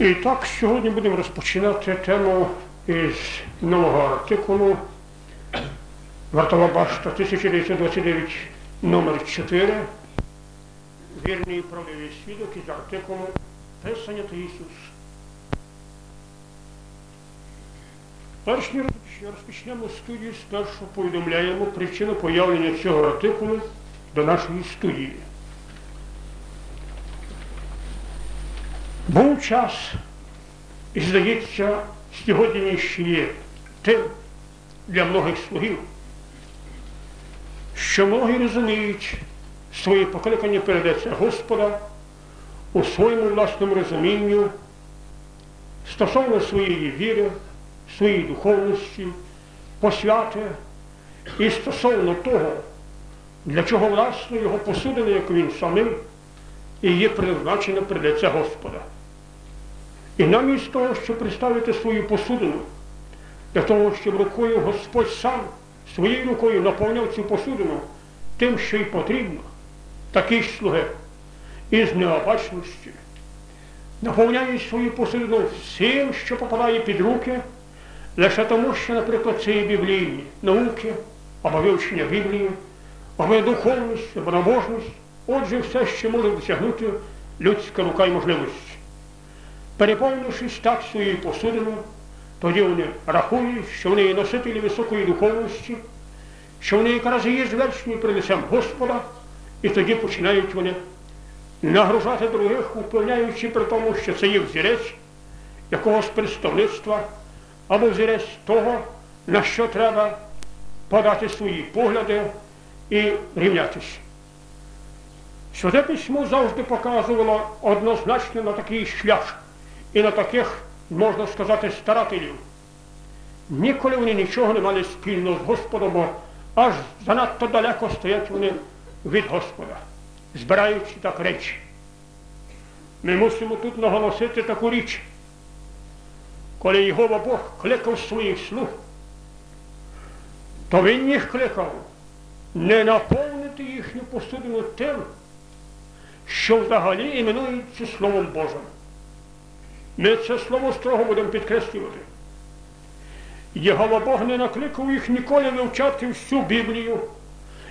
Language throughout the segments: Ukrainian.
І так, сьогодні будемо розпочинати тему із нового артикулу Вартова башта 1929 номер 4 Вірний і правдивий свідок із артикулу Писання та Ісус. Перш ніж розпочнемо студію, спершу повідомляємо причину появлення цього артикулу до нашої студії. Був час, і здається, сьогодні ще є тим для многих слугів, що многі розуміють своє покликання передається Господа у своєму власному розумінню стосовно своєї віри, своєї духовності, посвяти і стосовно того, для чого власне його посудина, як він самий, і є призначена передається Господа. І намість того, щоб представити свою посудину, для того, щоб рукою Господь сам своєю рукою наповняв цю посудину тим, що й потрібно, такі ж слуги із необачності наповняють свою посудину всім, що попадає під руки, лише тому, що, наприклад, це є біблійні науки, або вивчення Біблії, або духовність, або набожність, отже, все, що може досягнути людська рука і можливості. Переповнившись так своєю посудиною, тоді вони рахують, що вони є носителі високої духовності, що вони якраз є звершені лицем Господа, і тоді починають вони нагружати других, упевняючи при тому, що це є взірець якогось представництва або взірець того, на що треба подати свої погляди і рівнятися. Святе письмо завжди показувало однозначно на такий шлях і на таких, можна сказати, старателів. Ніколи вони нічого не мали спільного з Господом, аж занадто далеко стоять вони від Господа, збираючи так речі. Ми мусимо тут наголосити таку річ. Коли Єгова Бог кликав своїх слуг, то він їх кликав не наповнити їхню посудину тим, що взагалі іменується Словом Божим. Ми це слово строго будемо підкреслювати. Єгова Бог не накликав їх ніколи вивчати всю Біблію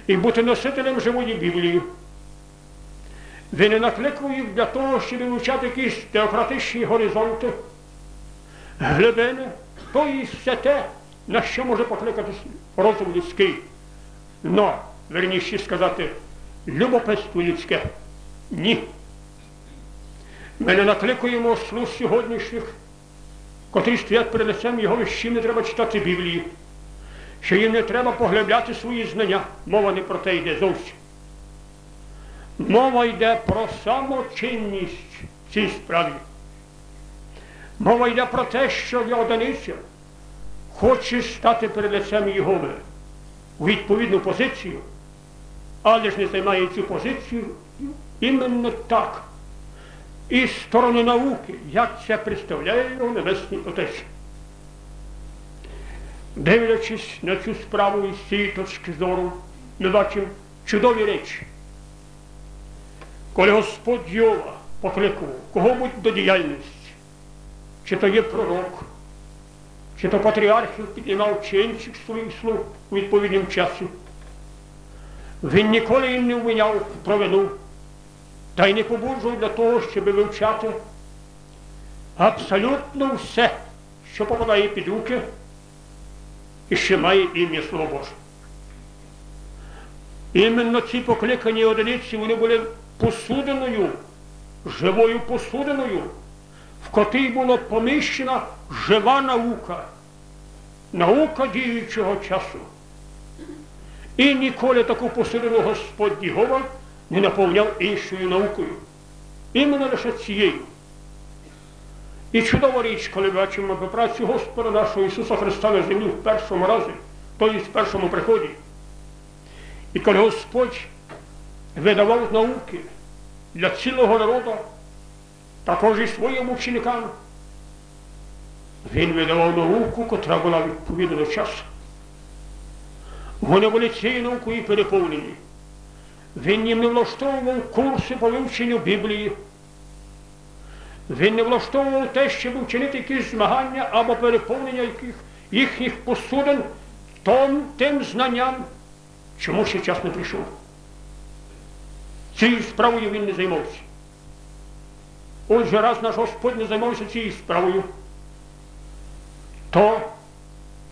і бути носителем живої Біблії. Він не накликав їх для того, щоб вивчати якісь теократичні горизонти, глибини, то і все те, на що може покликатись розум людський. Но, верніше сказати, любопитство людське. Ні. Ми не накликуємо слуг сьогоднішніх, котрі стоять перед лицем його, що їм не треба читати Біблії, що їм не треба поглибляти свої знання. Мова не про те йде зовсім. Мова йде про самочинність в цій справі. Мова йде про те, що я одиниця хоче стати перед лицем Єгови у відповідну позицію, але ж не займає цю позицію іменно так. І з сторони науки, як це представляє його Небесний Отець. Дивлячись на цю справу із цієї точки зору, ми бачимо чудові речі. Коли Господь Йова покликав кого-будь до діяльності, чи то є пророк, чи то патріархів піднімав чи інших своїх слуг у відповідному часі, він ніколи їм не вміняв провину та й не побуджував для того, щоб вивчати абсолютно все, що попадає під руки і що має ім'я Слово Боже. Іменно ці покликані одиниці вони були посудиною, живою посудиною, в котрій була поміщена жива наука, наука діючого часу. І ніколи таку посудину Господь Єгова не наповняв іншою наукою. Іменно лише цією. І чудова річ, коли бачимо по працю Господа нашого Ісуса Христа на землі в першому разі, тобто в першому приході. І коли Господь видавав науки для цілого народу, також і своїм ученикам, Він видавав науку, котра була відповідна до часу. Вони були цією наукою переповнені. Він не влаштовував курси по вивченню Біблії. Він не влаштовував те, щоб вчинити якісь змагання або переповнення яких, їхніх посудин том, тим знанням, чому ще час не прийшов. Цією справою він не займався. Отже, раз наш Господь не займався цією справою, то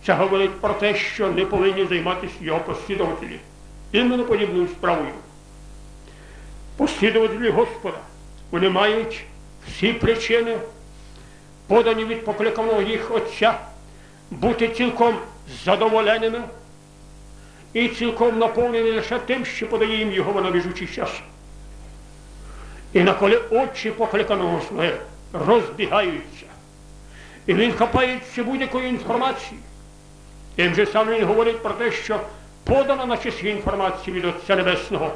це говорить про те, що не повинні займатися його послідователі. Іменно подібною справою. Послідователі Господа, вони мають всі причини, подані від покликаного їх Отця, бути цілком задоволеними і цілком наповнені лише тим, що подає їм його на біжучий час. І на коли очі покликаного своє розбігаються, і він хапається будь-якої інформації, тим же самим він говорить про те, що подана на часі інформації від Отця Небесного,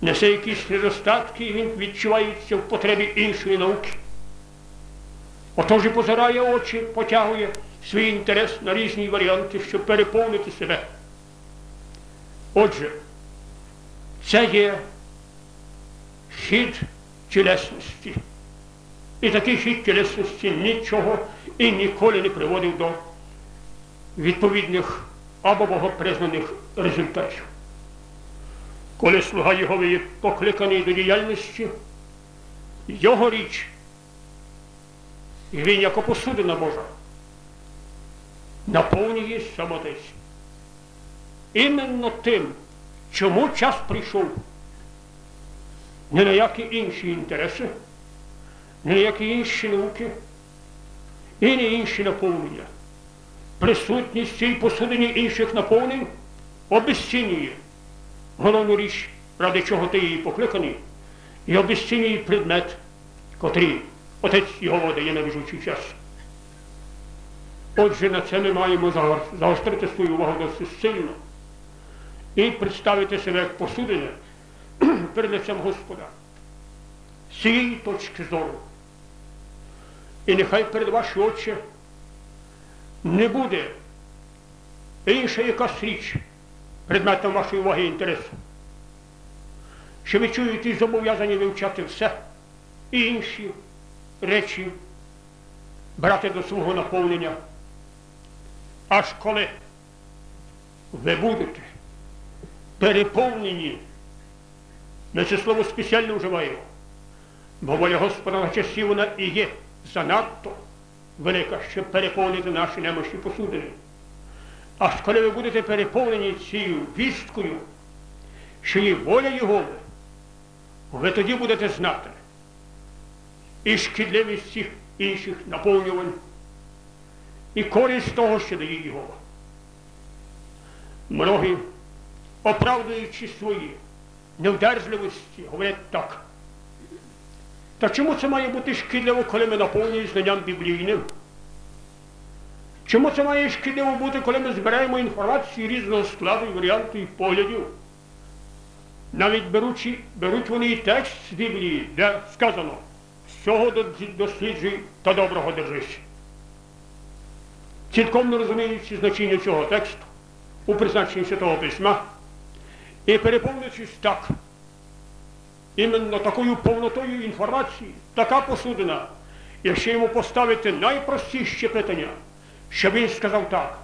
несе якісь недостатки, і він відчувається в потребі іншої науки. Отож і позирає очі, потягує свій інтерес на різні варіанти, щоб переповнити себе. Отже, це є хід тілесності. І такий хід тілесності нічого і ніколи не приводив до відповідних або богопризнаних результатів. Коли слуга його є покликаний до діяльності, його річ, і він як посудина Божа, наповнює самотець. Іменно тим, чому час прийшов, не на які інші інтереси, не на які інші науки і не інші наповнення. Присутність цій посудині інших наповнень обезцінює головну річ, ради чого ти її покликаний, і обезцінює предмет, котрий отець його дає на біжучий час. Отже, на це ми маємо загострити свою увагу досить сильно і представити себе як посудине перед лицем Господа. З цієї точки зору. І нехай перед ваші очі не буде інша якась річ предметом вашої уваги і інтересу. Що ви чуєте зобов'язані вивчати все і інші речі брати до свого наповнення. Аж коли ви будете переповнені, ми це слово спеціально вживаємо, бо воля Господа на часі вона і є занадто велика, щоб переповнити наші немощі посудини. Аж коли ви будете переповнені цією вісткою, що є воля Його, ви тоді будете знати і шкідливість всіх інших наповнювань, і користь того, що дає Його. Многі, оправдуючи свої невдержливості, говорять так. Та чому це має бути шкідливо, коли ми наповнюємо знанням біблійним? Чому це має шкідливо бути, коли ми збираємо інформацію різного складу і варіанту і поглядів? Навіть беручи, беруть вони і текст з Біблії, де сказано, всього досліджуй та доброго держись. Цілком не розуміючи значення цього тексту у призначенні Святого Письма і переповнюючись так, іменно такою повнотою інформації, така посудина, якщо йому поставити найпростіші питання щоб він сказав так,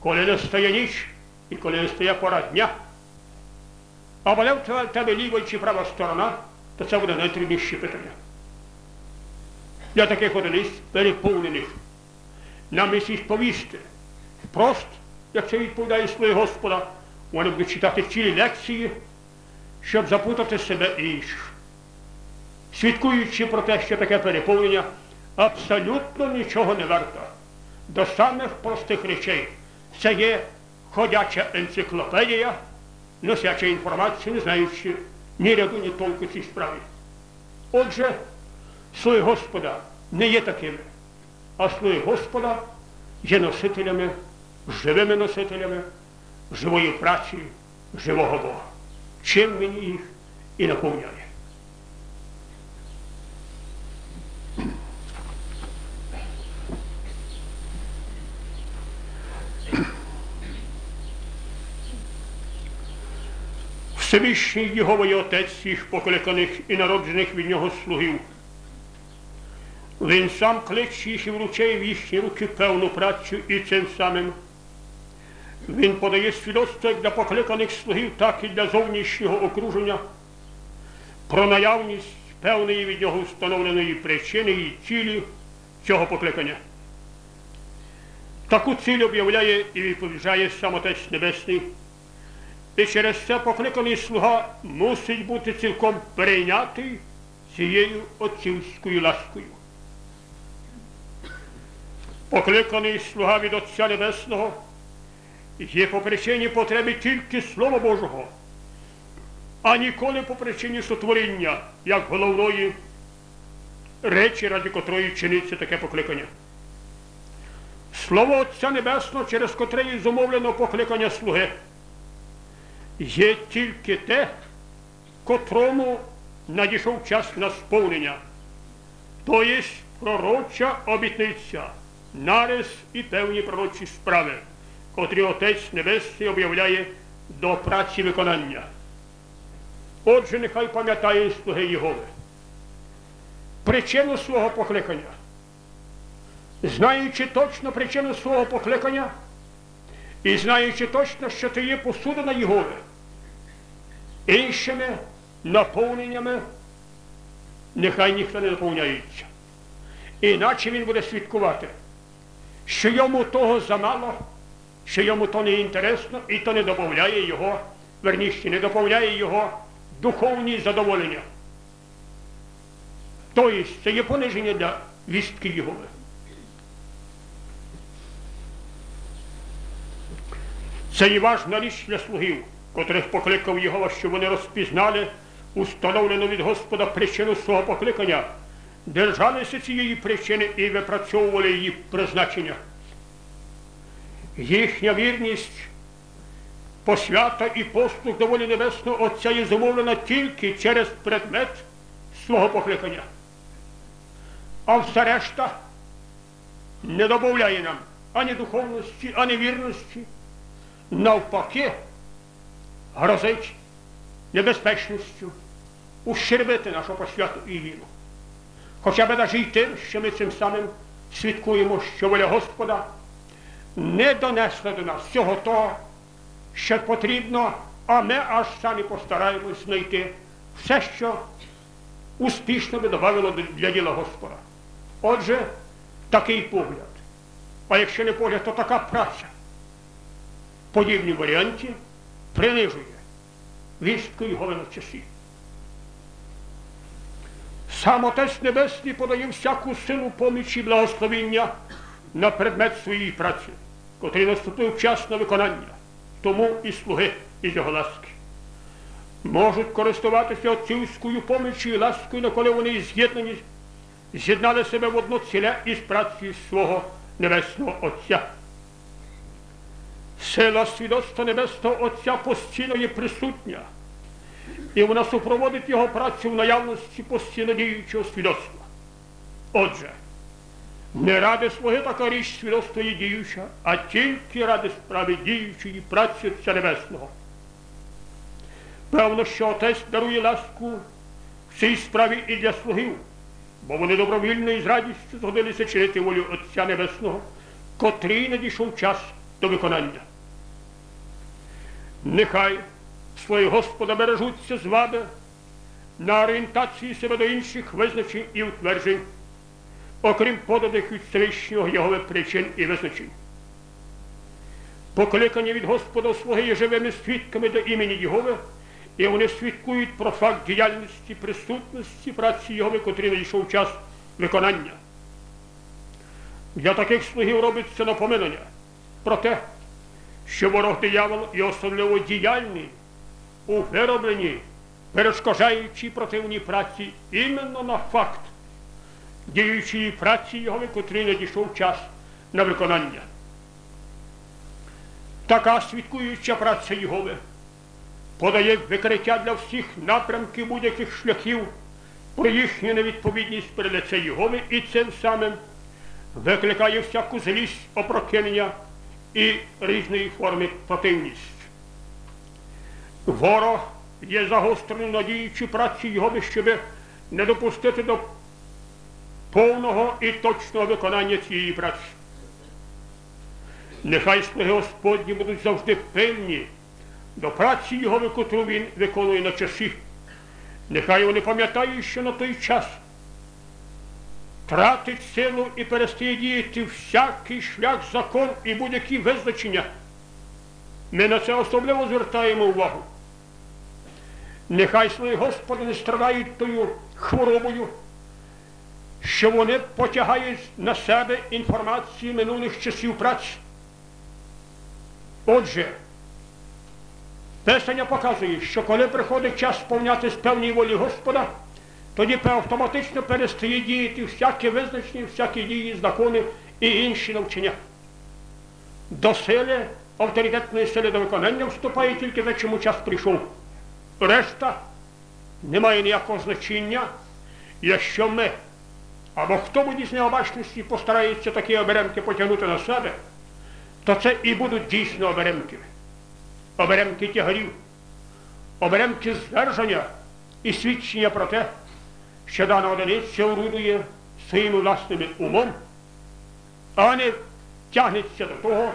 коли не стає ніч і коли не стає пора дня, а буде в тебе ліва чи права сторона, то це буде найтрудніші питання. Для таких одиниць переповнених нам місість повісти. Просто, як це відповідає своє Господа, вони будуть читати цілі лекції, щоб запутати себе і інших. Свідкуючи про те, що таке переповнення абсолютно нічого не варто до самих простих речей. Це є ходяча енциклопедія, носяча інформацію, не знаючи ні ряду, ні толку цій справі. Отже, слуги Господа не є такими, а слуги Господа є носителями, живими носителями живої праці, живого Бога. Чим він їх і наповняє. Всевишній Єговий Отець всіх покликаних і народжених від нього слугів, Він сам кличе їх і вручає в їхні руки певну працю і цим самим. Він подає свідоцтво як для покликаних слугів, так і для зовнішнього окруження про наявність певної від нього встановленої причини і цілі цього покликання. Таку ціль об'являє і відповіджає сам Отець Небесний. І через це покликаний слуга мусить бути цілком перейнятий цією отцівською ласкою. Покликаний слуга від Отця Небесного є по причині потреби тільки Слова Божого, а ніколи по причині сотворіння, як головної речі, ради котрої чиниться таке покликання. Слово Отця Небесного, через котре і зумовлено покликання слуги, є тільки те, котрому надійшов час на сповнення, то є пророча обітниця, нарис і певні пророчі справи, котрі Отець Небесний об'являє до праці виконання. Отже, нехай пам'ятає слуги Єгови. Причину свого покликання. Знаючи точно причину свого покликання і знаючи точно, що це є посудина Єгови, іншими наповненнями нехай ніхто не наповняється. Іначе він буде свідкувати, що йому того замало, що йому то не інтересно і то не додає його, верніше, не доповняє його духовні задоволення. Тобто це є пониження для вістки Єгови. Це і важна річ для слугів, котрих покликав Єгова, щоб вони розпізнали установлену від Господа причину свого покликання, держалися цієї причини і випрацьовували її призначення. Їхня вірність, посвята і послуг до волі Небесного Отця є зумовлена тільки через предмет свого покликання. А все решта не додає нам ані духовності, ані вірності навпаки, грозить небезпечністю ущербити нашу посвяту і віру. Хоча б навіть і тим, що ми цим самим свідкуємо, що воля Господа не донесла до нас всього того, що потрібно, а ми аж самі постараємось знайти все, що успішно би додавило для діла Господа. Отже, такий погляд. А якщо не погляд, то така праця подібній варіанті принижує вістку його на часі. Сам Отець Небесний подає всяку силу помічі і благословіння на предмет своєї праці, котрий наступив час на виконання, тому і слуги із його ласки. Можуть користуватися отцівською помічю і ласкою, коли вони з'єднані, з'єднали себе в одно ціле із працею свого Небесного Отця. Сила свідоцтва Небесного Отця постійно є присутня, і вона супроводить його працю в наявності постійно діючого свідоцтва. Отже, не ради слуги така річ свідоцтва є діюча, а тільки ради справи діючої праці Отця Небесного. Певно, що Отець дарує ласку в цій справі і для слугів, бо вони добровільно і з радістю згодилися чинити волю Отця Небесного, котрий надійшов час до виконання. Нехай свої Господа бережуться з вами на орієнтації себе до інших визначень і утверджень, окрім поданих від Всевишнього Його причин і визначень. Покликані від Господа слуги є живими свідками до імені Єгови, і вони свідкують про факт діяльності, присутності праці Єгови, котрий надійшов час виконання. Для таких слугів робиться напоминання про те, що ворог диявол і особливо діяльний у виробленні, перешкоджаючи противній праці іменно на факт діючої праці його, котрий надійшов час на виконання. Така свідкуюча праця Єгови подає викриття для всіх напрямків будь-яких шляхів про їхню невідповідність перед лице Єгови і цим самим викликає всяку злість опрокинення і різної форми противність. Ворог є загострений надіючи праці його, щоб не допустити до повного і точного виконання цієї праці. Нехай слуги Господні будуть завжди певні до праці Його, котру він виконує на часі. Нехай вони пам'ятають, що на той час тратить силу і перестає діяти всякий шлях, закон і будь-які визначення. Ми на це особливо звертаємо увагу. Нехай слуги Господа не страдають тою хворобою, що вони потягають на себе інформацію минулих часів праці. Отже, Писання показує, що коли приходить час сповнятися певній волі Господа, тоді автоматично перестає діяти всякі визначені, всякі дії, закони і інші навчання. До сили, авторитетної сили до виконання вступає тільки те, чому час прийшов. Решта не має ніякого значення, якщо ми або хто буде з необачності постарається такі оберемки потягнути на себе, то це і будуть дійсно оберемки. Оберемки тягарів, оберемки здержання і свідчення про те, що дана одиниця орудує своїм власним умом, а не тягнеться до того,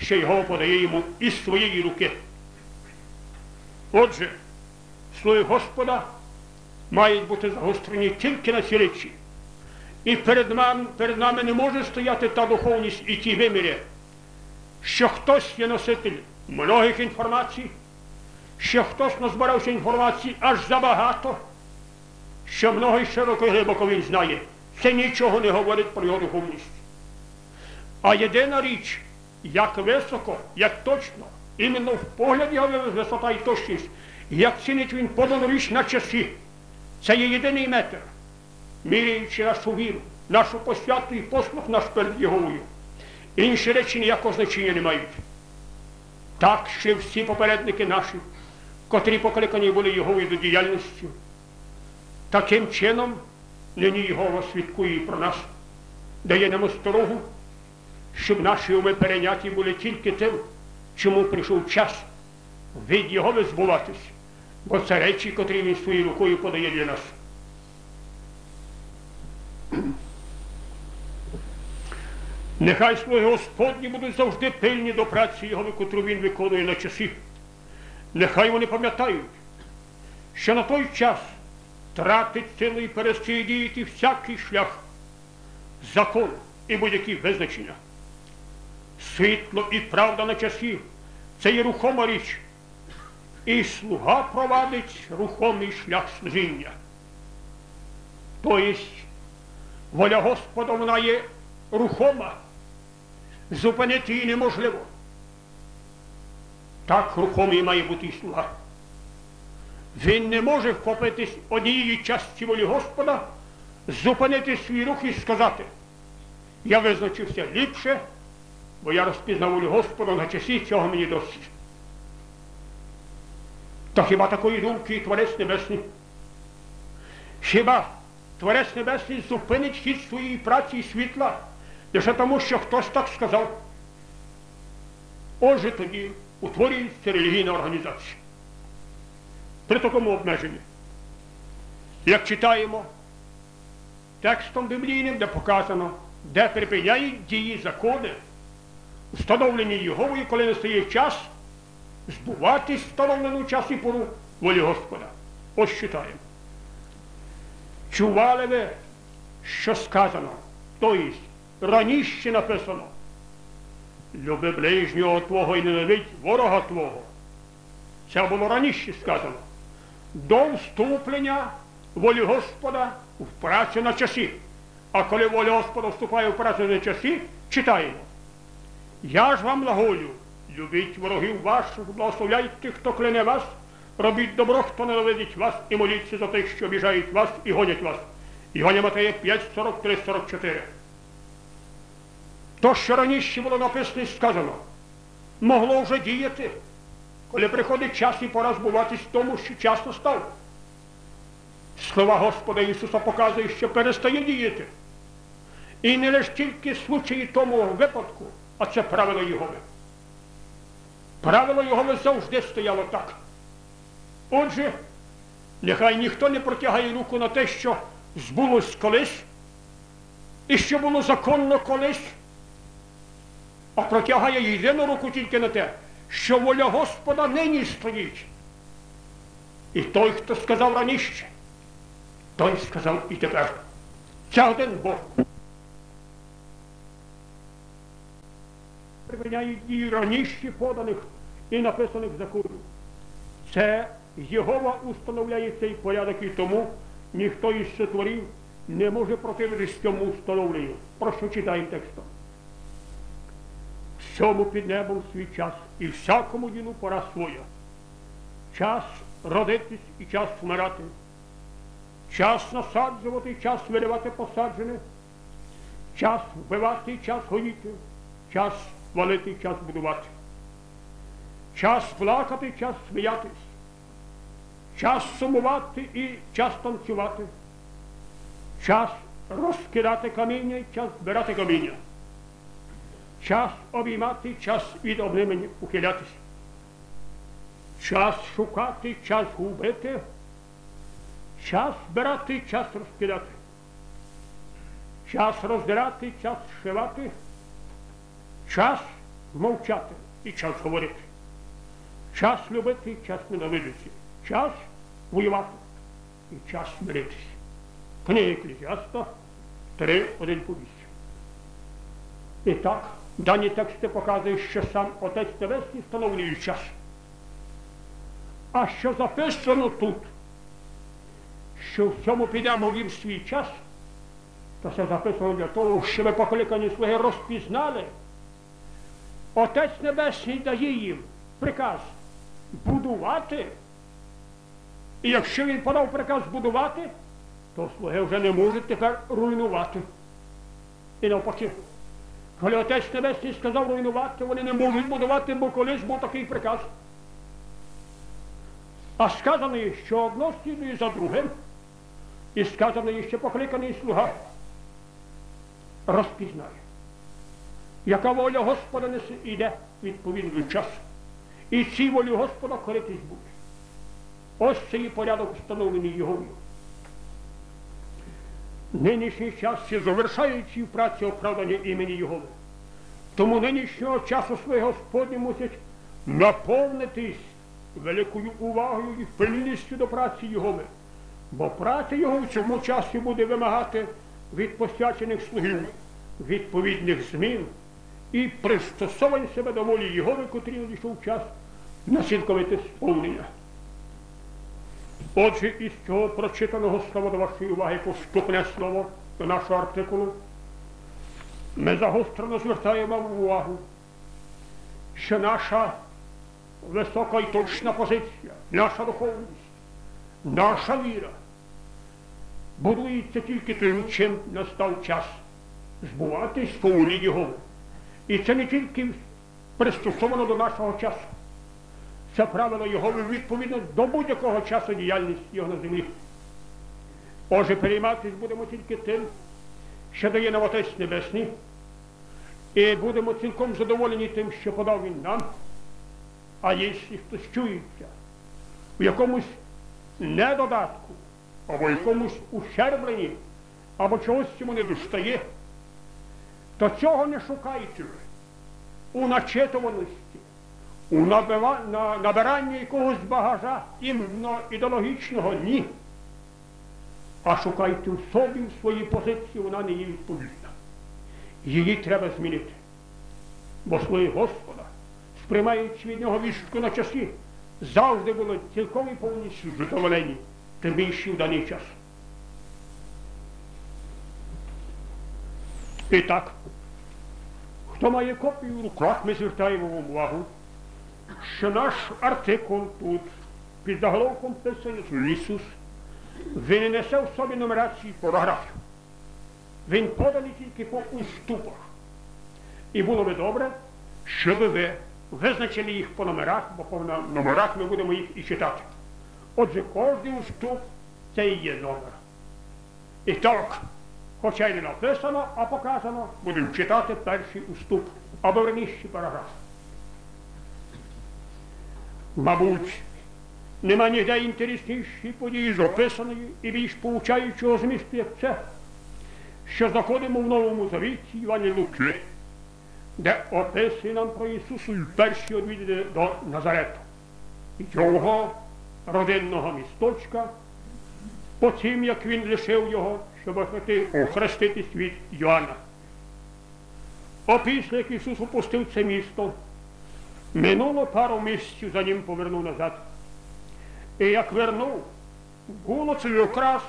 що його подає йому із своєї руки. Отже, слуги Господа мають бути загострені тільки на ці речі. І перед нами, перед нами не може стояти та духовність і ті виміри, що хтось є носитель многих інформацій, що хтось назбирався інформації аж забагато, що много і широко і глибоко він знає. Це нічого не говорить про його духовність. А єдина річ, як високо, як точно, іменно в погляді його висота і точність, як цінить він подану річ на часі, це є єдиний метр, міряючи нашу віру, нашу посвяту і послух наш перед Єговою. Інші речі ніякого значення не мають. Так ще всі попередники наші, котрі покликані були Єговою до діяльності, таким чином нині Єгова свідкує про нас, дає нам осторогу, щоб наші уми перейняті були тільки тим, чому прийшов час від Єгови збуватись, бо це речі, котрі він своєю рукою подає для нас. Нехай слуги Господні будуть завжди пильні до праці Його, котру він виконує на часі. Нехай вони пам'ятають, що на той час тратить силу і перестає діяти всякий шлях, закон і будь-які визначення. Світло і правда на часі це є рухома річ. І слуга провадить рухомий шлях служіння. Тобто воля Господа вона є рухома зупинити її неможливо. Так рухомий має бути і слуга. Він не може вхопитись однієї часті волі Господа, зупинити свій рух і сказати, я визначився ліпше, бо я розпізнав волю Господа на часі цього мені досить. Та хіба такої думки і Творець Небесний? Хіба Творець Небесний зупинить хід своєї праці і світла? лише тому, що хтось так сказав. Отже тоді утворюється релігійна організація. При такому обмеженні. Як читаємо текстом біблійним, де показано, де припиняють дії закони, встановлені Єговою, коли настає час збуватись встановлену час і пору волі Господа. Ось читаємо. Чували ви, що сказано, тобто раніше написано. Люби ближнього твого і ненавидь ворога твого. Це було раніше сказано. До вступлення волі Господа в працю на часі. А коли воля Господа вступає в працю на часі, читаємо. Я ж вам лаголю, любіть ворогів ваших, благословляйте, хто кляне вас, робіть добро, хто ненавидить вас, і моліться за тих, що обіжають вас і гонять вас. Іваня Матея 5, 43, 44. То, що раніше було написано і сказано, могло вже діяти, коли приходить час і пора збуватись тому, що час настав. Слова Господа Ісуса показує, що перестає діяти. І не лише тільки случаї тому випадку, а це правило Єгови. Правило Єгови завжди стояло так. Отже, нехай ніхто не протягає руку на те, що збулось колись, і що було законно колись, а протягає єдину руку тільки на те, що воля Господа нині стоїть. І той, хто сказав раніше, той сказав і тепер. Це один Бог. Приміняють і раніше поданих і написаних законів. Це Єгова установляє цей порядок і тому ніхто із сотворів не може противитись цьому встановленню. Про що читаємо текстом? Всьому під небом свій час і всякому ділу пора своя. Час родитись і час вмирати. Час насаджувати, час виривати посаджене, час вбивати, час гоїти, час валити, час будувати. Час плакати, час сміятись, час сумувати і час танцювати, час розкидати каміння і час збирати каміння, час обіймати, час від обнимень ухилятися, час шукати, час губити, час збирати, час розкидати, час роздирати, час шивати, час мовчати і час говорити. Час любити, час ненавидити, час воювати і час миритися. Книга Еклезіаста 3, 1 по 8. І так, дані тексти показують, що сам Отець Небесний встановлює час. А що записано тут, що в цьому підемо він свій час, то це записано для того, щоб покликані свої розпізнали. Отець Небесний дає їм приказ будувати. І якщо він подав приказ будувати, то слуги вже не можуть тепер руйнувати. І навпаки. Коли Отець Небесний сказав руйнувати, вони не можуть будувати, бо колись був такий приказ. А сказано є, що одно слідує за другим, і сказано є, що покликаний слуга розпізнає. Яка воля Господа несе йде відповідний час. І цій волі Господа коритись буде. Ось цей порядок встановлений Єговою. Нинішній час є завершаючи в праці оправдання імені Єгови. Тому нинішнього часу своє Господні мусять наповнитись великою увагою і пильністю до праці Єгови. Бо праця його в цьому часі буде вимагати від посвячених слугів відповідних змін і пристосовань себе до волі Єгови, котрі надійшов час на цілковите сповнення. Отже, із цього прочитаного слова до вашої уваги поступне слово до нашого артикулу. Ми загострено звертаємо вам увагу, що наша висока і точна позиція, наша духовність, наша віра будується тільки тим, чим настав час збуватись по волі Його. І це не тільки пристосовано до нашого часу. Це правило його відповідно до будь-якого часу діяльності його на землі. Отже, перейматися будемо тільки тим, що дає нам Отець Небесний, і будемо цілком задоволені тим, що подав він нам. А якщо хтось чується в якомусь недодатку, або якомусь ущербленні, або чогось цьому не достає, то цього не шукайте у начитуваності у набиранні якогось багажа ідеологічного ні. А шукайте в собі в своїй позиції, вона не є відповідна. Її треба змінити. Бо слої Господа, сприймаючи від нього вістку на часі, завжди були цілком і повністю задоволені, тим більше в даний час. І так, хто має копію в руках, ми звертаємо увагу що наш артикул тут під заголовком писання Ісус, він не несе в собі нумерації порографів. Він поданий тільки по уступах. І було би добре, щоб ви визначили їх по номерах, бо по номерах ми будемо їх і читати. Отже, кожен уступ це і є номер. І так, хоча й не написано, а показано, будемо читати перший уступ або верніший параграф. Мабуть, нема ніде інтереснішої події з описаної і більш поучаючого змісту, як це, що знаходимо в Новому Завіті Івані Луки, де описує нам про Ісуса і перші одвідини до Назарету, його родинного місточка, по тим, як він лишив його, щоб охрестити світ Йоанна. Опісля, як Ісус опустив це місто, минуло пару місяців, за ним повернув назад. І як вернув, було якраз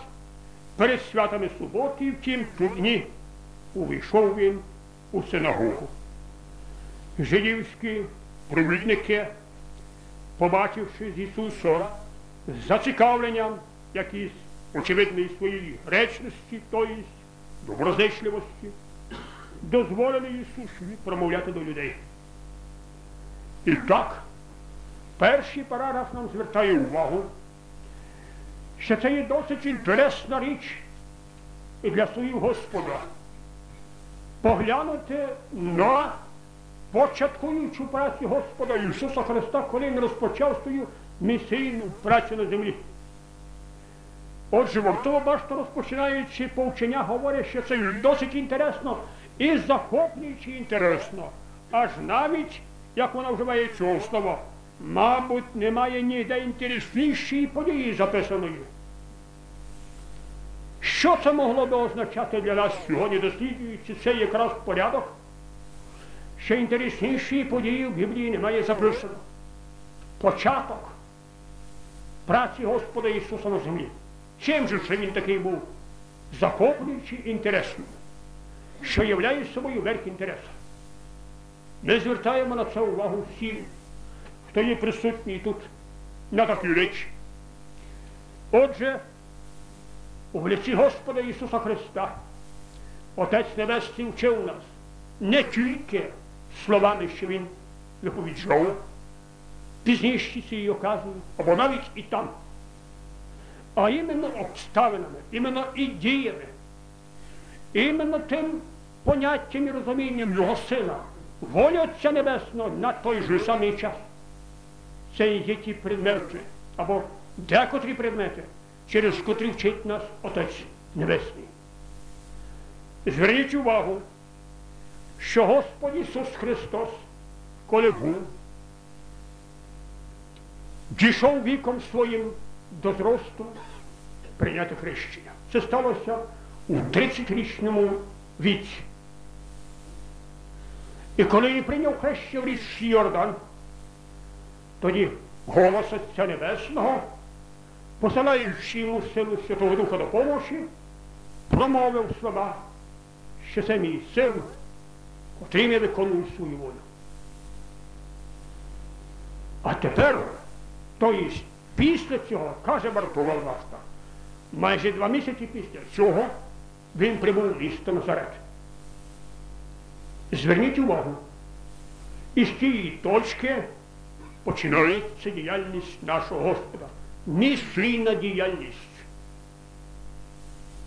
перед святами суботи, в тім дні увійшов він у синагогу. Жидівські провідники, побачивши з Ісуса з зацікавленням якісь очевидної своєї речності, тобто доброзичливості, дозволили Ісусові промовляти до людей. І так, перший параграф нам звертає увагу, що це є досить інтересна річ і для своїх Господа. Поглянути на початкуючу працю Господа Ісуса Христа, коли Він розпочав свою місійну працю на землі. Отже, вартово бачите, розпочинаючи повчення, говорять, що це досить інтересно і захоплюючи інтересно. Аж навіть, як вона вживає цього слова, мабуть, немає ніде інтереснішої події записаної. Що це могло би означати для нас сьогодні, досліджуючи цей якраз порядок? Що інтереснішої події в Біблії немає записано. Початок праці Господа Ісуса на землі. Чим же це він такий був? Захоплюючи інтересним, що являє собою верх інтересу. Ми звертаємо на це увагу всі, хто є присутній тут на такі речі. Отже, у лиці Господа Ісуса Христа Отець Небесний вчив нас не тільки словами, що Він виповіджав, пізніше ці оказує, або навіть і там, а іменно обставинами, іменно і діями, іменно тим поняттям і розумінням Його Сина, волі Отця Небесного на той же самий час. Це є ті предмети, або декотрі предмети, через котрі вчить нас Отець Небесний. Зверніть увагу, що Господь Ісус Христос, коли був, дійшов віком своїм до зросту прийняти хрещення. Це сталося у 30-річному віці. І коли прийняв хрещення в річці Йордан, тоді голос Отця Небесного, посилаючи йому силу Святого Духа допомоги, промовив слова, що це мій син, котрим я виконую свою волю. А тепер, тобто після цього, каже Бартова Власта, майже два місяці після цього він прибув в місто Назарет. Зверніть увагу, із тієї точки починається діяльність нашого Господа. Місійна діяльність.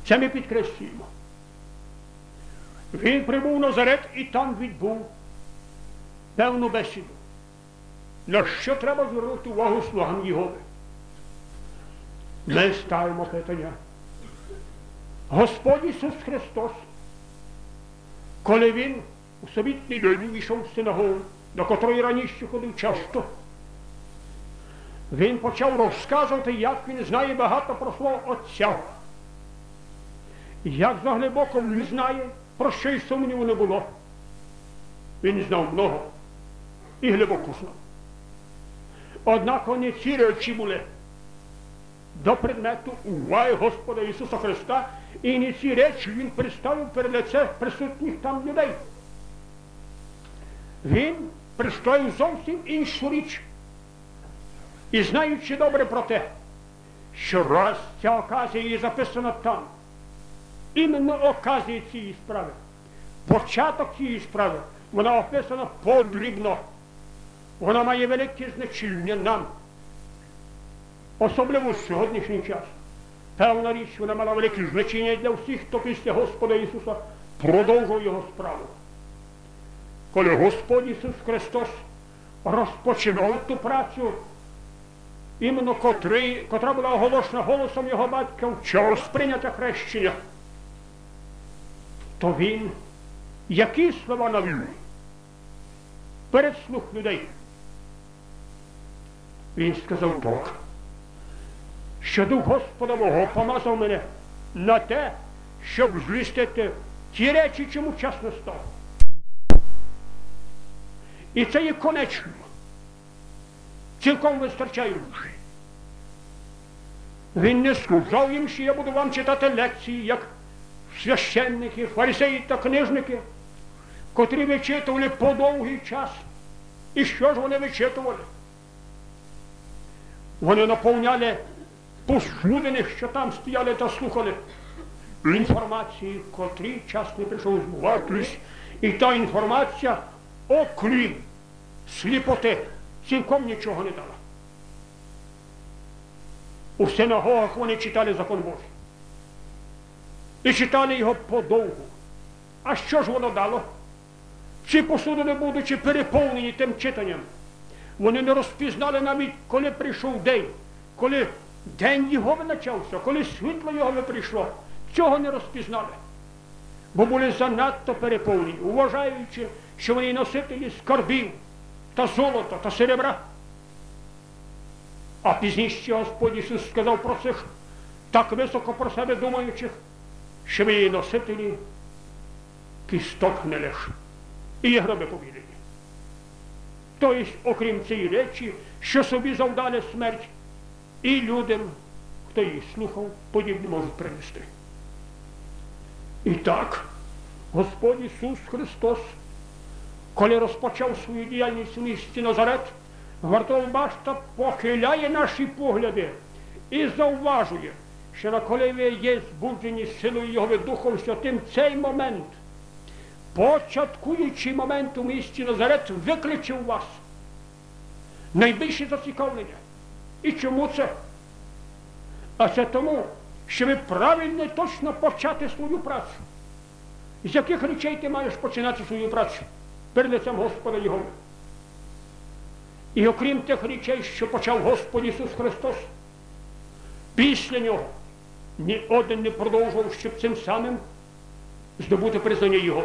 Це ми підкреслюємо. Він прибув Назарет і там відбув певну бесіду. На що треба звернути увагу слугам Єгови? Ми ставимо питання. Господь Ісус Христос, коли Він у собітній день війшов в синагогу, до котрої раніше ходив часто, він почав розказувати, як він знає багато про свого Отця. Як заглибоко він знає, про що й сумніву не було. Він знав много і глибоко знав. Однак вони ці речі були до предмету уваги Господа Ісуса Христа, і не ці речі Він представив перед лице присутніх там людей. Він представив зовсім іншу річ. І знаючи добре про те, що раз ця оказія є записана там, іменно оказія цієї справи, початок цієї справи, вона описана подрібно. Вона має велике значення нам, особливо в сьогоднішній час. Певна річ, вона мала велике значення для всіх, хто після Господа Ісуса продовжував його справу. Коли Господь Ісус Христос розпочинав ту працю, іменно котрий, котра була оголошена голосом його батька в час прийняття хрещення, то він які слова навів перед слух людей. Він сказав Бог, що дух Господа Бога помазав мене на те, щоб звістити ті речі, чому час настав. І це є конечно. Цілком вистачаючи. Він не сказав їм, що я буду вам читати лекції, як священники, фарисеї та книжники, котрі вичитували по довгий час. І що ж вони вичитували? Вони наповняли посудини, що там стояли та слухали інформації, котрій час не прийшов збуватись. І та інформація, окрім сліпоти, цілком нічого не дала. У синагогах вони читали закон Божий. І читали його подовгу. А що ж воно дало? Ці посудини, будучи переповнені тим читанням, вони не розпізнали навіть, коли прийшов день, коли день його почався, коли світло його не прийшло. Цього не розпізнали. Бо були занадто переповнені, вважаючи, що вони носителі скарбів та золота та серебра. А пізніше Господь Ісус сказав про цих так високо про себе думаючих, що ви носителі кісток не лиш. І є гроби повілені. Тобто, окрім цієї речі, що собі завдали смерть, і людям, хто її слухав, подібне можуть принести. І так, Господь Ісус Христос, коли розпочав свою діяльність у місті Назарет, Вартов башта похиляє наші погляди і зауважує, що на коли ви є збуджені силою Його Духом Святим, цей момент, початкуючий момент у місті Назарет, викличе вас найбільше зацікавлення. І чому це? А це тому, що ви правильно точно почати свою працю. З яких речей ти маєш починати свою працю перед лицем Господа Його? І окрім тих речей, що почав Господь Ісус Христос, після нього ні один не продовжував, щоб цим самим здобути признання Його.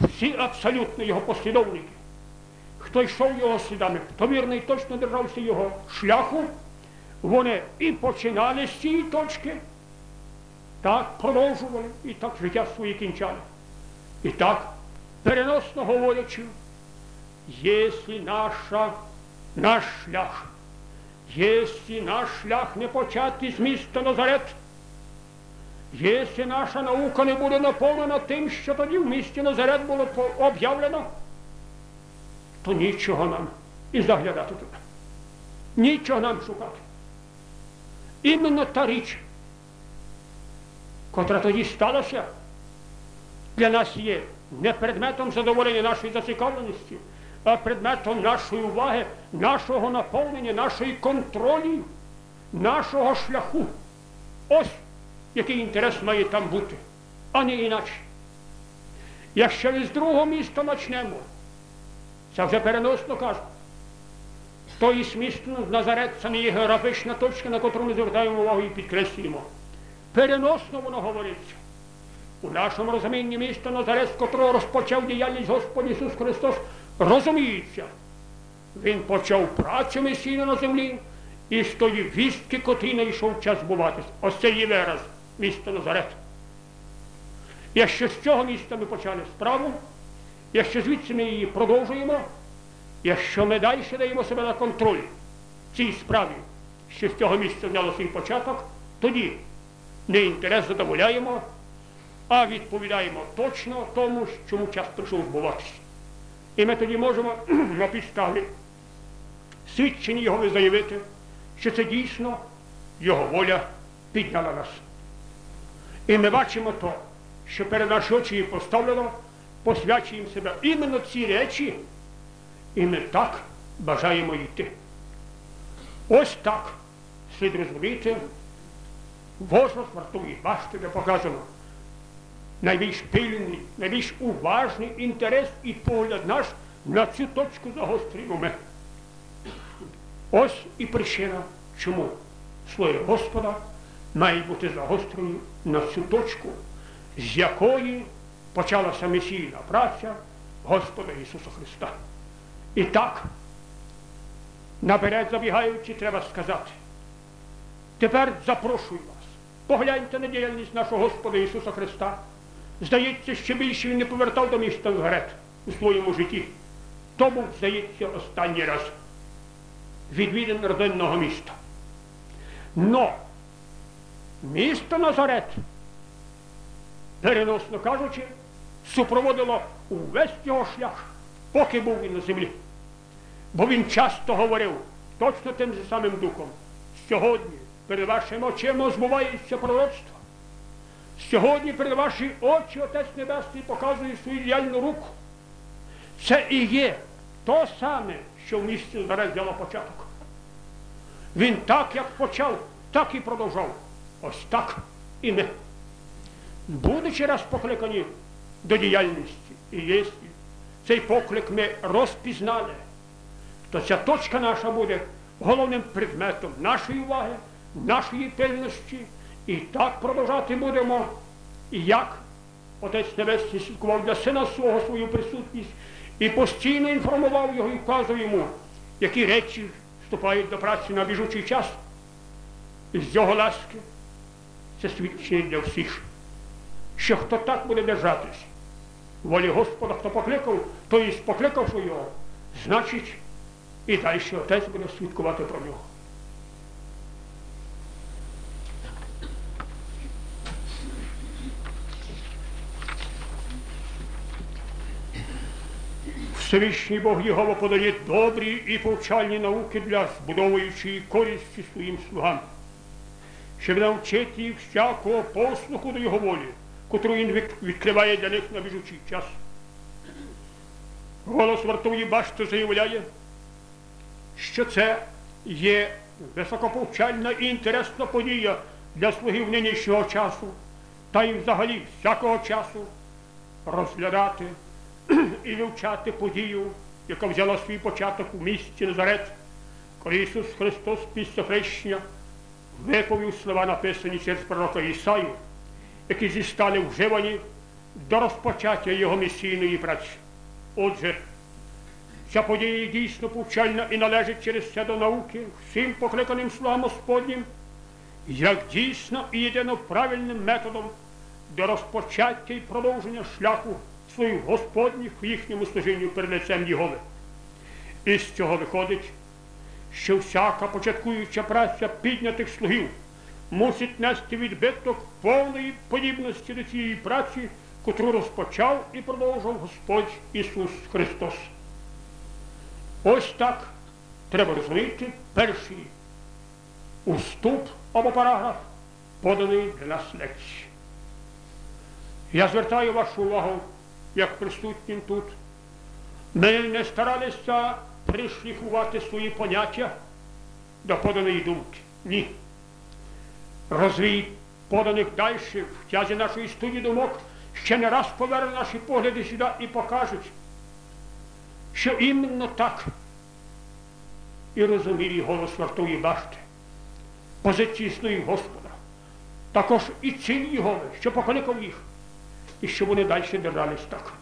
Всі абсолютно його послідовники, хто йшов його слідами, хто вірно і точно держався його шляху, вони і починали з цієї точки, так продовжували і так життя своє кінчали. І так, переносно говорячи, якщо наша, наш шлях, якщо наш шлях не почати з міста Назарет, якщо наша наука не буде наповнена тим, що тоді в місті Назарет було об'явлено, то нічого нам і заглядати туди. Нічого нам шукати. Іменно та річ, котра тоді сталася, для нас є не предметом задоволення нашої зацікавленості, а предметом нашої уваги, нашого наповнення, нашої контролі, нашого шляху. Ось який інтерес має там бути, а не інакше. Якщо ми з другого міста почнемо, це вже переносно кажу, то і смісно Назарет це не є географічна точка, на котру ми звертаємо увагу і підкреслюємо. Переносно воно говориться. У нашому розумінні міста Назарет, з котрого розпочав діяльність Господь Ісус Христос, розуміється. Він почав працю месійну на землі і з тої вістки, котрі не йшов час буватись. Ось це є вираз місто Назарет. Якщо з цього міста ми почали справу, якщо звідси ми її продовжуємо, якщо ми далі даємо себе на контроль цій справі, що з цього місця взяло свій початок, тоді не інтерес задоволяємо, а відповідаємо точно тому, чому час прийшов збуватися. І ми тоді можемо на підставі свідчення його заявити, що це дійсно його воля підняла нас. І ми бачимо то, що перед наші очі поставлено, посвячуємо себе іменно ці речі, і ми так бажаємо йти. Ось так слід розуміти, возраст вартує бачите, де показано найбільш пильний, найбільш уважний інтерес і погляд наш на цю точку загострюємо ми. Ось і причина, чому своє Господа має бути загострені на цю точку, з якої почалася місійна праця Господа Ісуса Христа. І так, наперед забігаючи, треба сказати. Тепер запрошую вас. Погляньте на діяльність нашого Господа Ісуса Христа. Здається, ще більше Він не повертав до міста Назарет у своєму житті. То був, здається, останній раз відвідин родинного міста. Но місто Назарет, переносно кажучи, супроводило увесь його шлях, поки був він на землі. Бо він часто говорив точно тим же самим духом. Сьогодні перед вашими очима збувається пророцтво. Сьогодні перед ваші очі Отець Небесний показує свою діяльну руку. Це і є то саме, що в місті Назарет взяло початок. Він так, як почав, так і продовжав. Ось так і ми. Будучи раз покликані до діяльності, і якщо цей поклик ми розпізнали, то ця точка наша буде головним предметом нашої уваги, нашої пильності. І так продовжати будемо, як Отець Небесний слідкував для сина свого свою присутність і постійно інформував його і вказував йому, які речі вступають до праці на біжучий час. З його ласки це свідчення для всіх, що хто так буде держатись, волі Господа, хто покликав, то і покликавши його, значить, і далі отець буде свідкувати про нього. Всевишній Бог Єгова подає добрі і повчальні науки для збудовуючої користі своїм слугам, щоб навчити їх всякого послуху до його волі, котру він відкриває для них на біжучий час. Голос вартової башти заявляє, що це є високоповчальна і інтересна подія для слугів нинішнього часу, та й взагалі всякого часу розглядати і вивчати подію, яка взяла свій початок у місті Назарет, коли Ісус Христос після хрещення виповів слова, написані через пророка Ісаю, які зістали вживані до розпочаття Його місійної праці. Отже, ця подія є дійсно повчальна і належить через це до науки всім покликаним слугам Господнім, як дійсно і єдино правильним методом до розпочаття і продовження шляху своїх Господніх в їхньому служінню перед лицем Єгови. І з цього виходить, що всяка початкуюча праця піднятих слугів мусить нести відбиток повної подібності до цієї праці, котру розпочав і продовжив Господь Ісус Христос. Ось так треба розуміти перший уступ або параграф, поданий для нас лекції. Я звертаю вашу увагу як присутнім тут. Ми не старалися пришліфувати свої поняття до поданої думки. Ні. Розвій поданих далі в тязі нашої студії думок ще не раз поверне наші погляди сюди і покажуть, що іменно так і розуміє голос вартової башти, позиції Господа, також і ціль Його, що покликав їх і щоб вони далі держались так.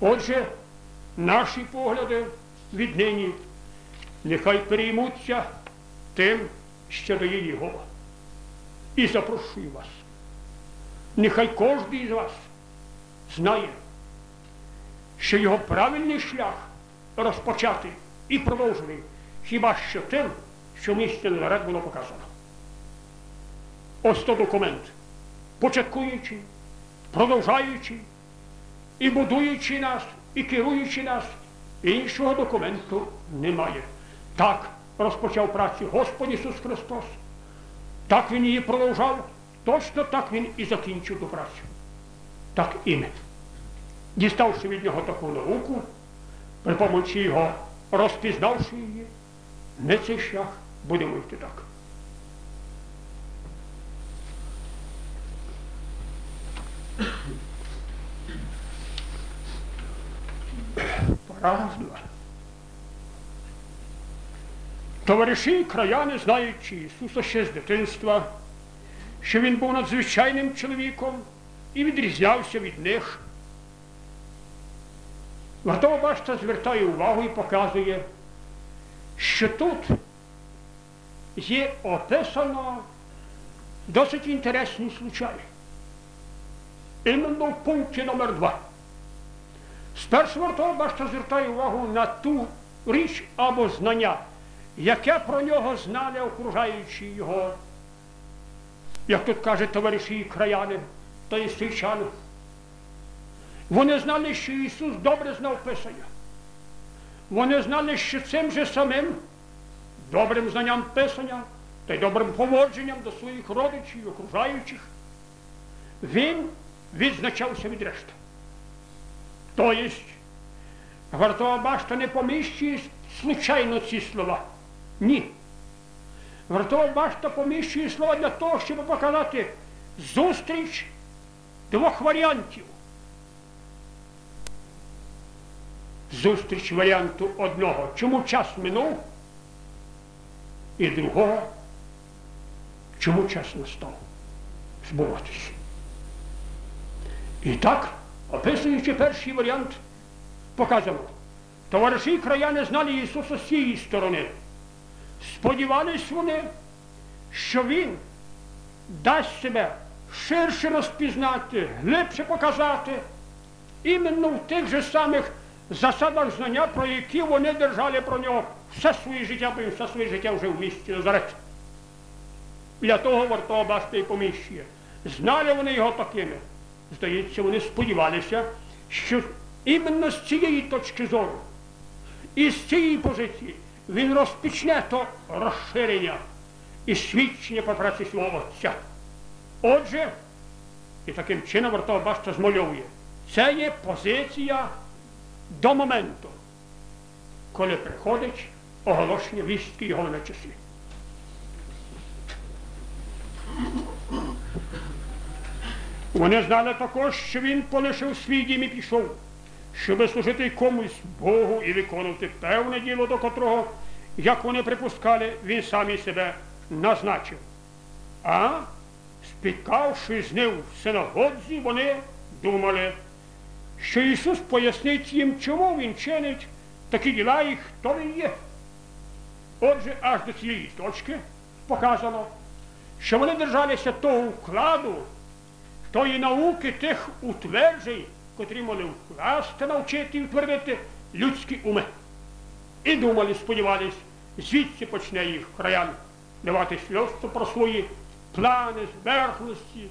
Отже, наші погляди віднині нехай переймуться тим, що дає Його. І запрошую вас. Нехай кожен з вас знає, що його правильний шлях розпочатий і продовжений хіба що тим, що місце наряд було показано. Ось то документ, початкуючи продовжаючи і будуючи нас, і керуючи нас, іншого документу немає. Так розпочав працю Господь Ісус Христос. Так Він її продовжав, точно так Він і закінчив ту працю. Так і ми. Діставши від нього таку науку, при помочі його, розпізнавши її, ми цей шлях будемо йти так. Параграф 2. Товариші і краяни, знаючи Ісуса ще з дитинства, що Він був надзвичайним чоловіком і відрізнявся від них. Вартова башта звертає увагу і показує, що тут є описано досить інтересні случаї. Іменно в пункті номер 2 Спершу вартова башта звертає увагу на ту річ або знання, яке про нього знали окружаючі його, як тут кажуть товариші і краяни та істичани. Вони знали, що Ісус добре знав Писання. Вони знали, що цим же самим добрим знанням Писання та й добрим поводженням до своїх родичів і окружаючих, він відзначався від решти. Тобто, вартова башта не поміщує случайно ці слова. Ні. Вартова башта поміщує слова для того, щоб показати зустріч двох варіантів. Зустріч варіанту одного, чому час минув, і другого, чому час настав збуватися. І так, описуючи перший варіант, показано. Товариші і краяни знали Ісуса з цієї сторони. Сподівались вони, що Він дасть себе ширше розпізнати, глибше показати, іменно в тих же самих засадах знання, про які вони держали про нього все своє життя, бо він все своє життя вже в місті Назарет. Для того вартого башти і поміщує. Знали вони його такими. Здається, вони сподівалися, що іменно з цієї точки зору і з цієї позиції він розпочне то розширення і свідчення про праці свого Отця. Отже, і таким чином вартова башта змальовує. Це є позиція до моменту, коли приходить оголошення вістки його на часі. Вони знали також, що він полишив свій дім і пішов, щоб служити комусь Богу і виконувати певне діло, до котрого, як вони припускали, він сам себе назначив. А спіткавши з ним в синагодзі, вони думали, що Ісус пояснить їм, чому Він чинить такі діла і хто він є. Отже, аж до цієї точки показано, що вони держалися того вкладу, тої науки, тих утверджень, котрі могли вкласти, навчити і утвердити людські уми. І думали, сподівались, звідси почне їх краян давати свідоцтво про свої плани, зверхності,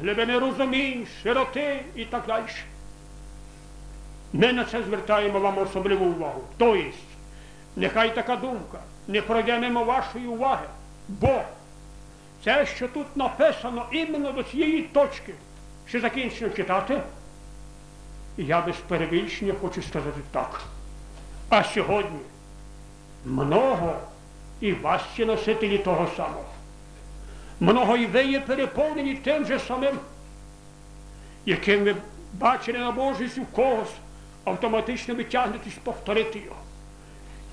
глибини розумінь, широти і так далі. Ми на це звертаємо вам особливу увагу. Тобто, нехай така думка не пройде мимо вашої уваги, бо це, що тут написано іменно до цієї точки, що закінчено читати, я без перебільшення хочу сказати так. А сьогодні много і вас ще носителі того самого. Много і ви є переповнені тим же самим, яким ви бачили на Божість у когось, автоматично ви тягнетесь повторити його.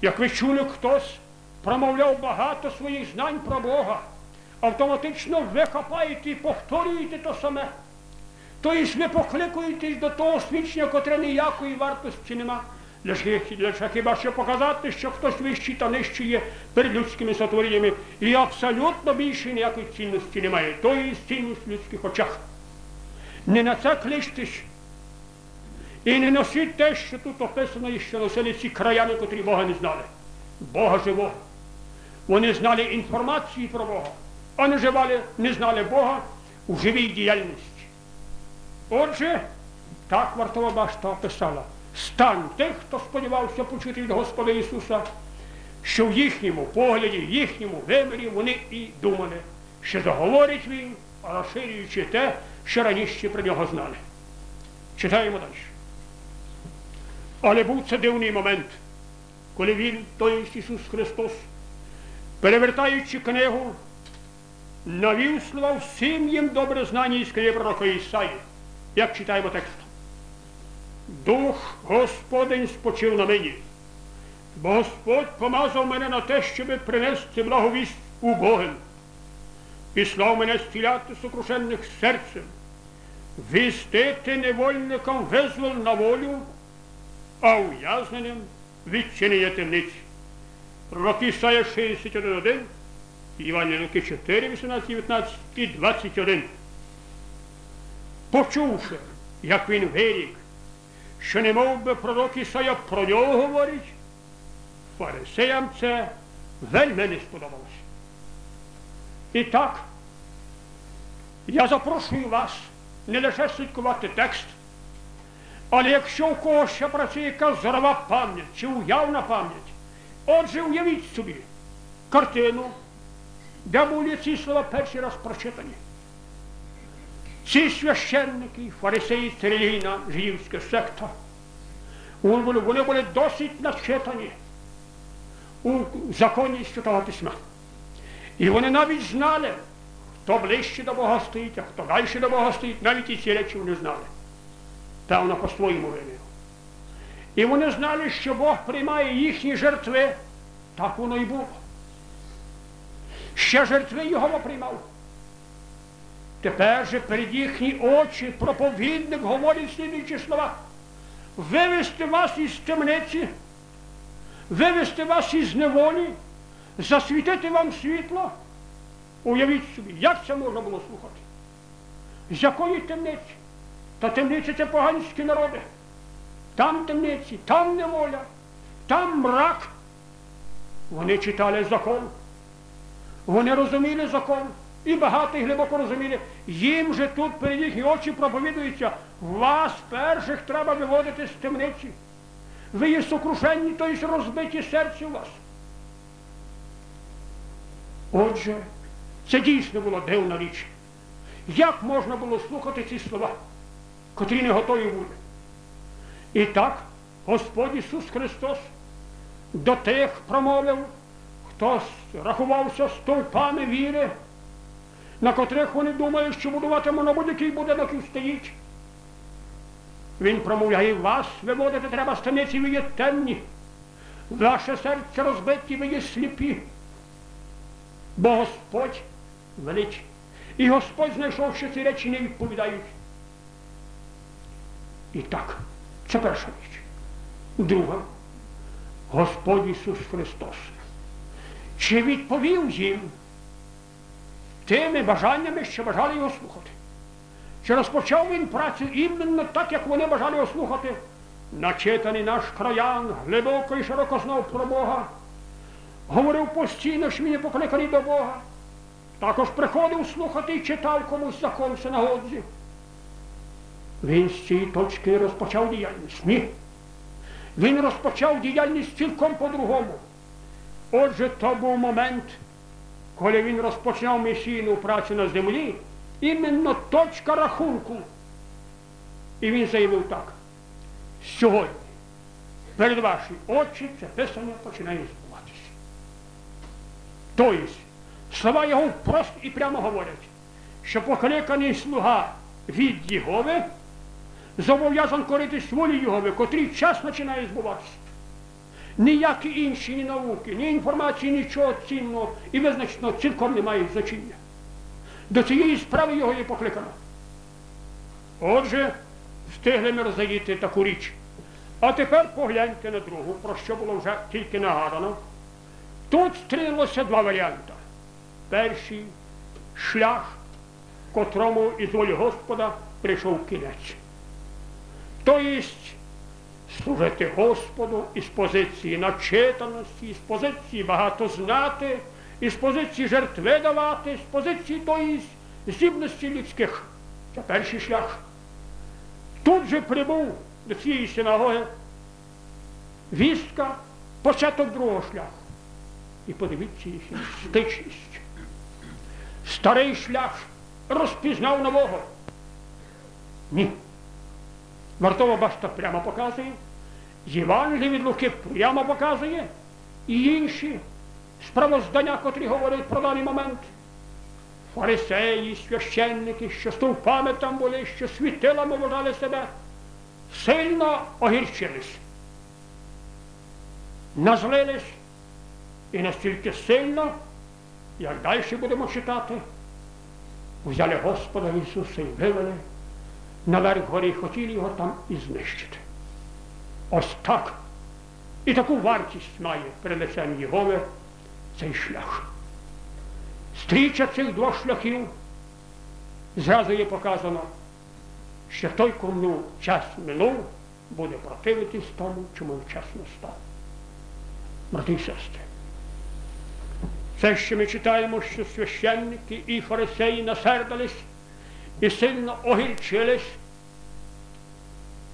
Як ви чули, хтось промовляв багато своїх знань про Бога, автоматично ви хапаєте і повторюєте то саме. Тобто ви покликуєтесь до того свідчення, котре ніякої вартості нема. Лише, хіба що показати, що хтось вищий та нижчий є перед людськими сотвореннями і абсолютно більше ніякої цінності немає. То є цінність в людських очах. Не на це кличтесь і не носіть те, що тут описано і що носили ці краяни, котрі Бога не знали. Бога живого. Вони знали інформацію про Бога, не живали, не знали Бога у живій діяльності. Отже, так вартова башта описала стан тих, хто сподівався почути від Господа Ісуса, що в їхньому погляді, в їхньому вимірі вони і думали, що заговорить Він, розширюючи те, що раніше про нього знали. Читаємо далі. Але був це дивний момент, коли він, той Ісус Христос, перевертаючи книгу, навів всім їм добре знані із книги пророка Ісаї, як читаємо текст. Дух Господень спочив на мені, Господь помазав мене на те, щоби принести благовість убогим, і слав мене стіляти сокрушенних серцем, вістити невольникам визвол на волю, а ув'язненим відчинення темниць. Пророк Ісая 61.1, Івангелики 4, 18, 19 і 21. Почувши, як він вирік, що не мов би пророк Ісая про нього говорить, фарисеям це вельми не сподобалося. І так, я запрошую вас не лише слідкувати текст, але якщо у когось ще працює якась зорова пам'ять чи уявна пам'ять, отже, уявіть собі картину, де були ці слова перший раз прочитані. Ці священники, фарисеї, це релігійна жидівська секта, вони були досить начитані у законі Святого Письма. І вони навіть знали, хто ближче до Бога стоїть, а хто далі до Бога стоїть, навіть і ці речі вони знали. Певно, по-своєму виміру. І вони знали, що Бог приймає їхні жертви, так воно і було. Ще жертви його приймав. Тепер же перед їхні очі проповідник говорить слідуючі слова. Вивести вас із темниці, вивести вас із неволі, засвітити вам світло. Уявіть собі, як це можна було слухати? З якої темниці? Та темниці це поганські народи. Там темниці, там неволя, там мрак. Вони читали закон, вони розуміли закон і багато і глибоко розуміли. Їм же тут перед їхні очі проповідується, вас перших треба виводити з темниці. Ви є сокрушенні, тобто розбиті серці у вас. Отже, це дійсно була дивна річ. Як можна було слухати ці слова, котрі не готові були? І так Господь Ісус Христос до тих промовив, хто рахувався стовпами віри, на котрих вони думають, що будуватиме на будь-який будинок і стоїть. Він промовляє, вас виводити треба станиці, ви є темні, ваше серце розбиті, ви є сліпі. Бо Господь величий. І Господь знайшов, що ці речі не відповідають. І так, це перша річ. Друга, Господь Ісус Христос. Чи відповів їм тими бажаннями, що бажали його слухати? Чи розпочав він працю іменно так, як вони бажали його слухати? Начитаний наш краян, глибоко і широко знав про Бога, говорив постійно, що він не покликаний до Бога. Також приходив слухати і читав комусь закон в синагоді. Він з цієї точки розпочав діяльність. Ні. Він розпочав діяльність цілком по-другому. Отже, то був момент, коли він розпочав місійну працю на землі, іменно точка рахунку. І він заявив так. Сьогодні перед ваші очі це писання починає збуватися. Тобто, слова його просто і прямо говорять, що покликаний слуга від Єгови зобов'язан коритись волі Єгови, котрий час починає збуватися. Ніякі інші ні науки, ні інформації, нічого цінного і визначеного цілком не мають значення. До цієї справи його є покликано. Отже, встигли ми роздаїти таку річ. А тепер погляньте на другу, про що було вже тільки нагадано. Тут стрілилося два варіанти. Перший шлях, котрому із волі Господа прийшов кінець. Тобто служити Господу із позиції начитаності, із позиції багато знати, із позиції жертви давати, з позиції тої здібності людських. Це перший шлях. Тут же прибув до цієї синагоги вістка, початок другого шляху. І подивіться їхню стичність. Старий шлях розпізнав нового. Ні. Вартова башта прямо показує, Євангелій від Луки прямо показує і інші справоздання, котрі говорять про даний момент. Фарисеї, священники, що стовпами там були, що світилами вважали себе, сильно огірчились, назлились і настільки сильно, як далі будемо читати, взяли Господа Ісуса і вивели наверх гори хотіли його там і знищити. Ось так. І таку вартість має перед лицем цей шлях. Стріча цих двох шляхів зразу є показано, що той, кому час минув, буде противитись тому, чому час настав. Брати і сестри. Це що ми читаємо, що священники і фарисеї насердались і сильно огірчились.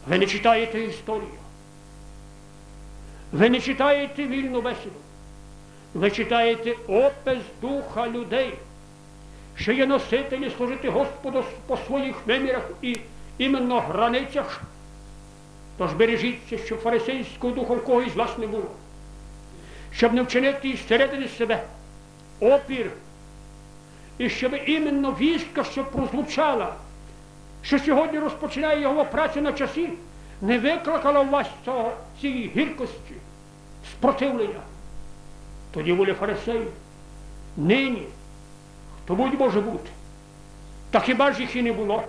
Ви не читаєте історію. Ви не читаєте вільну бесіду. Ви читаєте опис духа людей, що є носителі служити Господу по своїх вимірах і іменно границях. Тож бережіться, щоб фарисейського духа в когось вас не було, щоб не вчинити із середини себе опір, і щоб іменно вістка, що прозвучала, що сьогодні розпочинає його працю на часі, не викликала у вас цього, цієї гіркості, спротивлення. Тоді воля фарисеїв. Нині, хто будь може бути, та хіба ж їх і не було?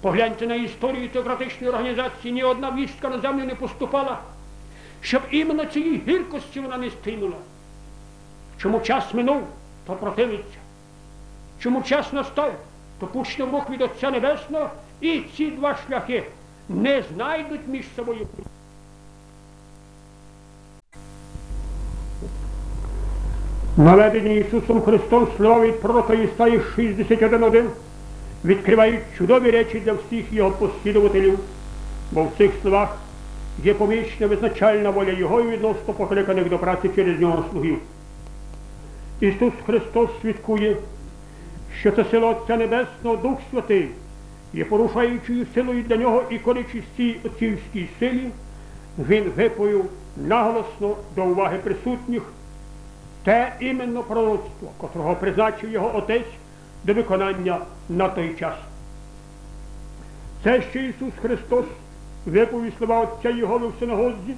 Погляньте на історію теократичної організації, ні одна вістка на землю не поступала, щоб іменно цієї гіркості вона не стинула. Чому час минув, то противиться. Чому час настав, то пучне в рух від Отця Небесного і ці два шляхи не знайдуть між собою. Наведені Ісусом Христом слова від пророка Ісаї 61.1 відкривають чудові речі для всіх його послідователів, бо в цих словах є помічна визначальна воля Його і відносно покликаних до праці через нього слугів. Ісус Христос свідкує, що це сила Отця Небесного, Дух Святий, є порушаючою силою для нього і колючись цій отцівській силі, він виповів наголосно до уваги присутніх те іменно пророцтво, котрого призначив його Отець до виконання на той час. Це ще Ісус Христос виповів слова Отця Єгови в синагозі,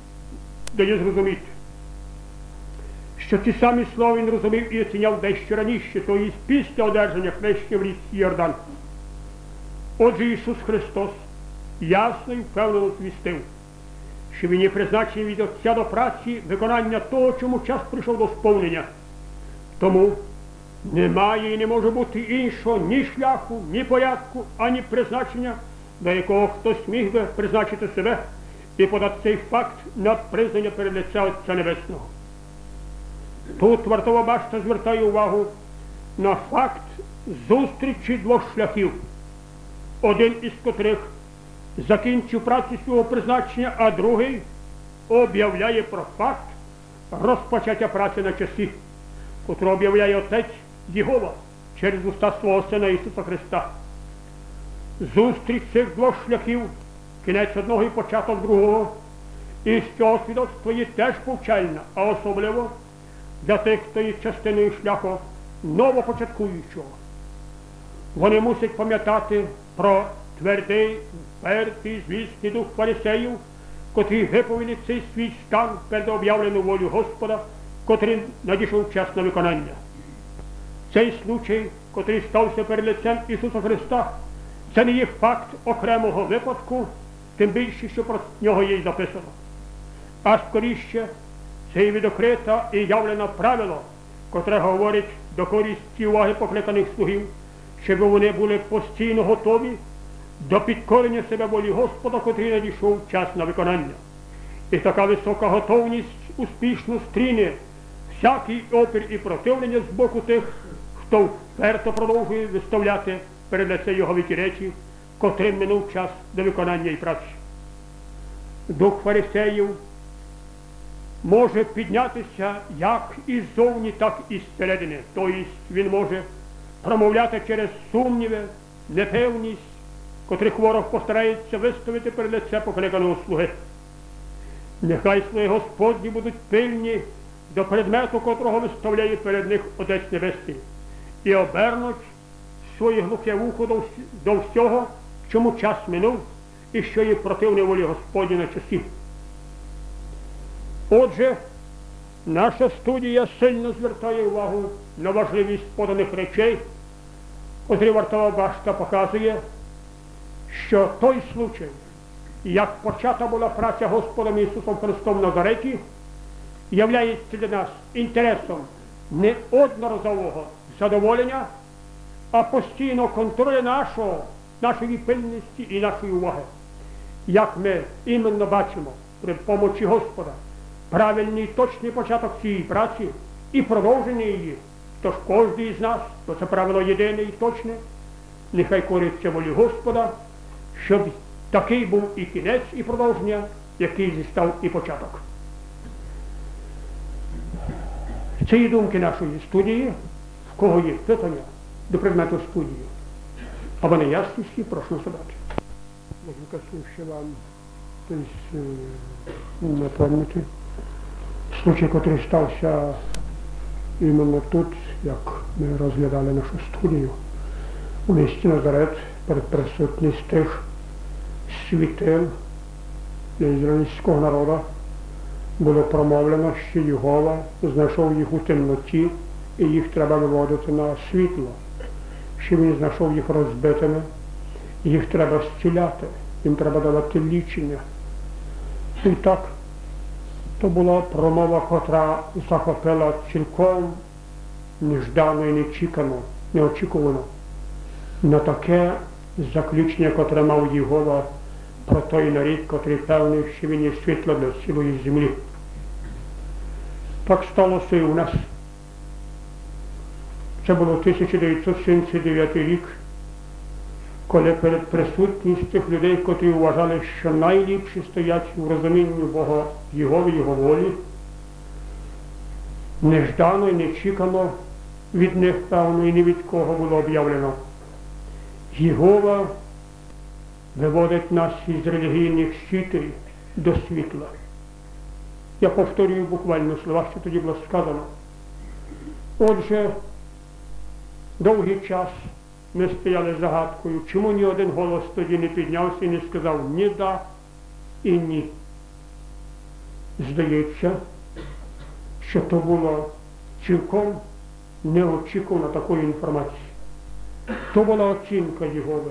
дає зрозуміти що ті самі слова він розумів і оціняв дещо раніше, то і після одержання хрещення в річці Йордан. Отже Ісус Христос ясно і впевнено звістив, що Він є призначений від Отця до праці виконання того, чому час прийшов до сповнення. Тому немає і не може бути іншого ні шляху, ні порядку, ані призначення, до якого хтось міг би призначити себе і подати цей факт на признання перед лиця Отця Небесного. Тут вартова башта звертає увагу на факт зустрічі двох шляхів, один із котрих закінчив працю свого призначення, а другий об'являє про факт розпочаття праці на часі, котру об'являє Отець Єгова через уста свого Сина Ісуса Христа. Зустріч цих двох шляхів, кінець одного і початок другого, і з цього свідоцтво є теж повчальна, а особливо для тих, хто є частиною шляху новопочаткуючого. Вони мусять пам'ятати про твердий, впертий, звісний дух фарисеїв, котрі виповіли цей свій стан перед об'явлену волю Господа, котрий надійшов час на виконання. Цей случай, котрий стався перед лицем Ісуса Христа, це не є факт окремого випадку, тим більше, що про нього є й записано. А скоріше це є відокрита і явлено правило, котре говорить до користі уваги покликаних слугів, щоб вони були постійно готові до підкорення себе волі Господа, котрий надійшов час на виконання. І така висока готовність успішно стріне всякий опір і противлення з боку тих, хто вперто продовжує виставляти перед лице його віті речі, котрим минув час до виконання і праці. Дух фарисеїв може піднятися як іззовні, так і зсередини. Тобто він може промовляти через сумніви, непевність, котрих ворог постарається виставити перед лице покликаного слуги. Нехай слуги Господні будуть пильні до предмету, котрого виставляє перед них Отець Небесний, і обернуть своє глухе вухо до, до всього, чому час минув і що є противне волі Господні на часі. Отже, наша студія сильно звертає увагу на важливість поданих речей, котрі вартова башта показує, що той случай, як почата була праця Господом Ісусом Христом Назареті, являється для нас інтересом не одноразового задоволення, а постійного контролю нашого, нашої пильності і нашої уваги. Як ми іменно бачимо при помочі Господа правильний точний початок цієї праці і продовження її, тож кожен з нас, то це правило єдине і точне, нехай кориться волі Господа, щоб такий був і кінець, і продовження, який зістав і початок. Це є думки нашої студії, в кого є питання до предмету студії. Або неясності, прошу задати. Можу ще вам тобто, напомнити. Случай, який стався іменно тут, як ми розглядали нашу студію, у місті Назарет перед присутність тих світил ізраїльського народу було промовлено, що Єгова знайшов їх у темноті і їх треба виводити на світло, що він знайшов їх розбитими, їх треба зціляти, їм треба давати лічення. І так, то була промова, котра захопила цілком неждано і нечекано, неочікувано на таке заключення, котре мав Єгова про той нарід, котрий певний, що він є світло для цілої землі. Так сталося і у нас. Це було 1979 рік, коли перед присутністю тих людей, котрі вважали, що найліпші стоять у розумінні Бога Його, Його волі, неждано і нечекано від них, певно, і ні від кого було об'явлено. Єгова виводить нас із релігійних щитей до світла. Я повторюю буквально слова, що тоді було сказано. Отже, довгий час ми стояли загадкою, чому ні один голос тоді не піднявся і не сказав ні да і ні. Здається, що то було цілком неочікувано такої інформації. То була оцінка Єгови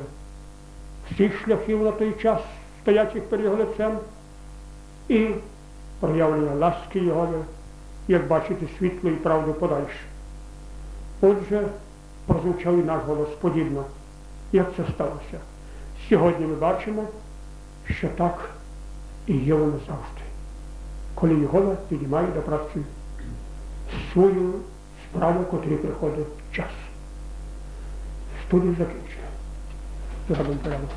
всіх шляхів на той час, стоячих перед його лицем, і проявлення ласки Його, як бачите, світло і правду подальше. Отже, прозвучав і наш голос подібно, як це сталося. Сьогодні ми бачимо, що так і є воно завжди, коли Єгова підіймає до праці свою справу, котрій приходить час. Студію закінчує. Згадом порядок.